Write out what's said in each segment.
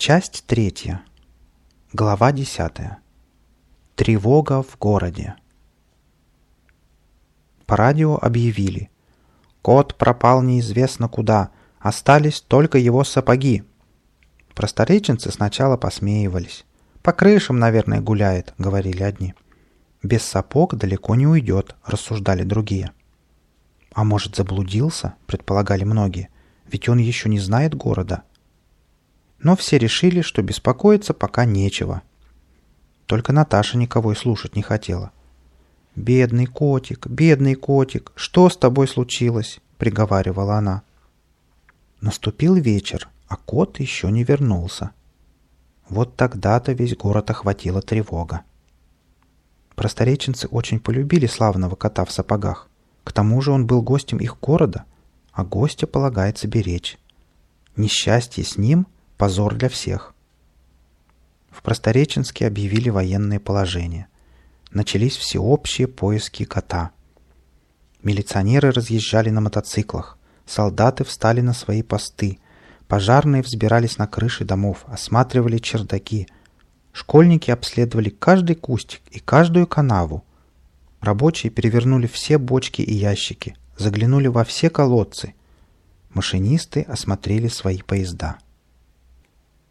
Часть третья. Глава десятая. Тревога в городе. По радио объявили. Кот пропал неизвестно куда, остались только его сапоги. Простореченцы сначала посмеивались. «По крышам, наверное, гуляет», — говорили одни. «Без сапог далеко не уйдет», — рассуждали другие. «А может, заблудился?» — предполагали многие. «Ведь он еще не знает города». Но все решили, что беспокоиться пока нечего. Только Наташа никого и слушать не хотела. «Бедный котик, бедный котик, что с тобой случилось?» — приговаривала она. Наступил вечер, а кот еще не вернулся. Вот тогда-то весь город охватила тревога. Простореченцы очень полюбили славного кота в сапогах. К тому же он был гостем их города, а гостя полагается беречь. Несчастье с ним — позор для всех. В Простореченске объявили военное положение. Начались всеобщие поиски кота. Милиционеры разъезжали на мотоциклах, солдаты встали на свои посты, пожарные взбирались на крыши домов, осматривали чердаки. Школьники обследовали каждый кустик и каждую канаву, Рабочие перевернули все бочки и ящики, заглянули во все колодцы. Машинисты осмотрели свои поезда.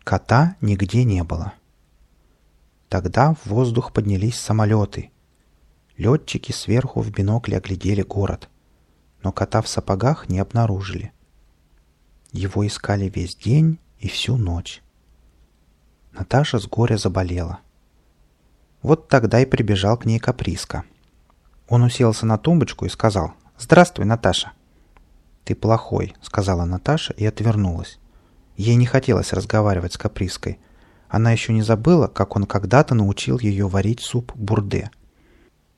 Кота нигде не было. Тогда в воздух поднялись самолеты. Летчики сверху в бинокле оглядели город, но кота в сапогах не обнаружили. Его искали весь день и всю ночь. Наташа с горя заболела. Вот тогда и прибежал к ней Каприска — он уселся на тумбочку и сказал «Здравствуй, Наташа». «Ты плохой», — сказала Наташа и отвернулась. Ей не хотелось разговаривать с Каприской. Она еще не забыла, как он когда-то научил ее варить суп бурде.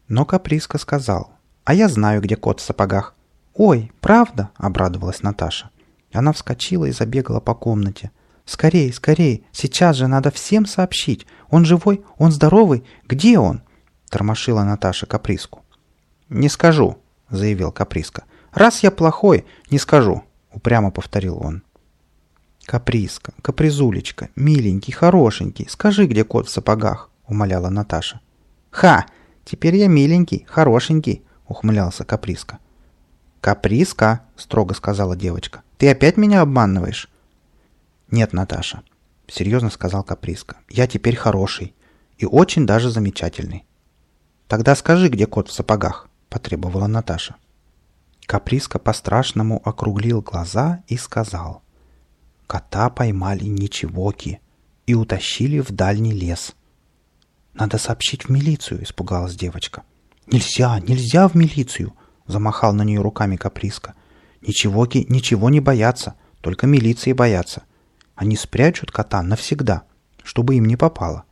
Но Каприска сказал «А я знаю, где кот в сапогах». «Ой, правда?» — обрадовалась Наташа. Она вскочила и забегала по комнате. «Скорей, скорей! Сейчас же надо всем сообщить! Он живой? Он здоровый? Где он?» — тормошила Наташа Каприску. «Не скажу», — заявил Каприска. «Раз я плохой, не скажу», — упрямо повторил он. «Каприска, капризулечка, миленький, хорошенький, скажи, где кот в сапогах», — умоляла Наташа. «Ха! Теперь я миленький, хорошенький», — ухмылялся Каприска. «Каприска», — строго сказала девочка, — «ты опять меня обманываешь?» «Нет, Наташа», — серьезно сказал Каприска, — «я теперь хороший и очень даже замечательный». «Тогда скажи, где кот в сапогах» потребовала Наташа. Каприска по-страшному округлил глаза и сказал. Кота поймали ничегоки и утащили в дальний лес. «Надо сообщить в милицию», — испугалась девочка. «Нельзя, нельзя в милицию!» — замахал на нее руками Каприска. «Ничегоки ничего не боятся, только милиции боятся. Они спрячут кота навсегда, чтобы им не попало».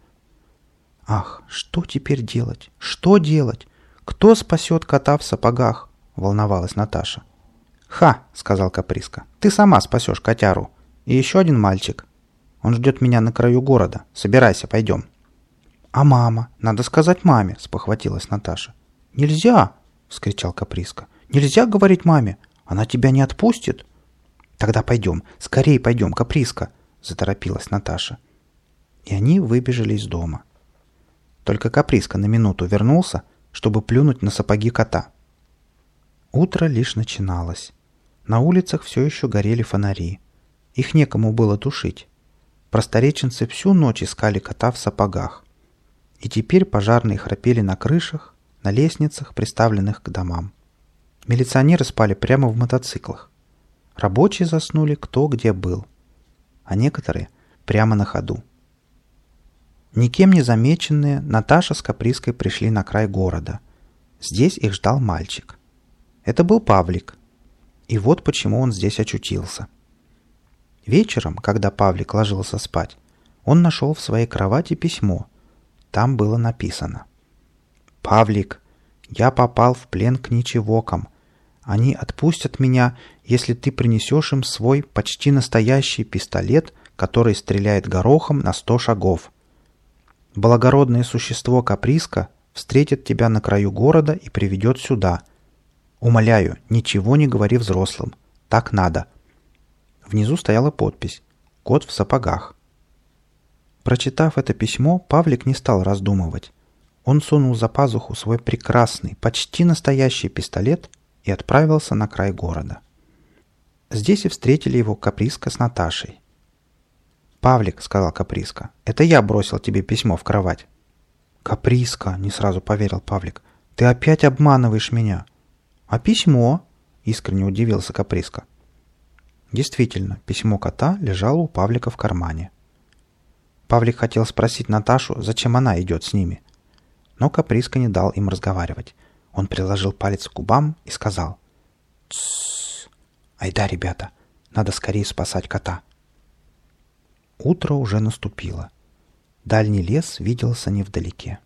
«Ах, что теперь делать? Что делать? «Кто спасет кота в сапогах?» — волновалась Наташа. «Ха!» — сказал Каприска. «Ты сама спасешь котяру. И еще один мальчик. Он ждет меня на краю города. Собирайся, пойдем». «А мама? Надо сказать маме!» — спохватилась Наташа. «Нельзя!» — вскричал Каприска. «Нельзя говорить маме! Она тебя не отпустит!» «Тогда пойдем, скорее пойдем, Каприска!» — заторопилась Наташа. И они выбежали из дома. Только Каприска на минуту вернулся, чтобы плюнуть на сапоги кота. Утро лишь начиналось. На улицах все еще горели фонари. Их некому было тушить. Простореченцы всю ночь искали кота в сапогах. И теперь пожарные храпели на крышах, на лестницах, приставленных к домам. Милиционеры спали прямо в мотоциклах. Рабочие заснули кто где был. А некоторые прямо на ходу. Никем не замеченные, Наташа с Каприской пришли на край города. Здесь их ждал мальчик. Это был Павлик. И вот почему он здесь очутился. Вечером, когда Павлик ложился спать, он нашел в своей кровати письмо. Там было написано. «Павлик, я попал в плен к ничегокам. Они отпустят меня, если ты принесешь им свой почти настоящий пистолет, который стреляет горохом на сто шагов. Благородное существо Каприска встретит тебя на краю города и приведет сюда. Умоляю, ничего не говори взрослым. Так надо. Внизу стояла подпись «Кот в сапогах». Прочитав это письмо, Павлик не стал раздумывать. Он сунул за пазуху свой прекрасный, почти настоящий пистолет и отправился на край города. Здесь и встретили его Каприска с Наташей. «Павлик», — сказал Каприска, — «это я бросил тебе письмо в кровать». «Каприска», — не сразу поверил Павлик, — «ты опять обманываешь меня». «А письмо?» — искренне удивился Каприска. Действительно, письмо кота лежало у Павлика в кармане. Павлик хотел спросить Наташу, зачем она идет с ними. Но Каприска не дал им разговаривать. Он приложил палец к губам и сказал «Тссс! Айда, ребята, надо скорее спасать кота». Утро уже наступило. Дальний лес виделся невдалеке.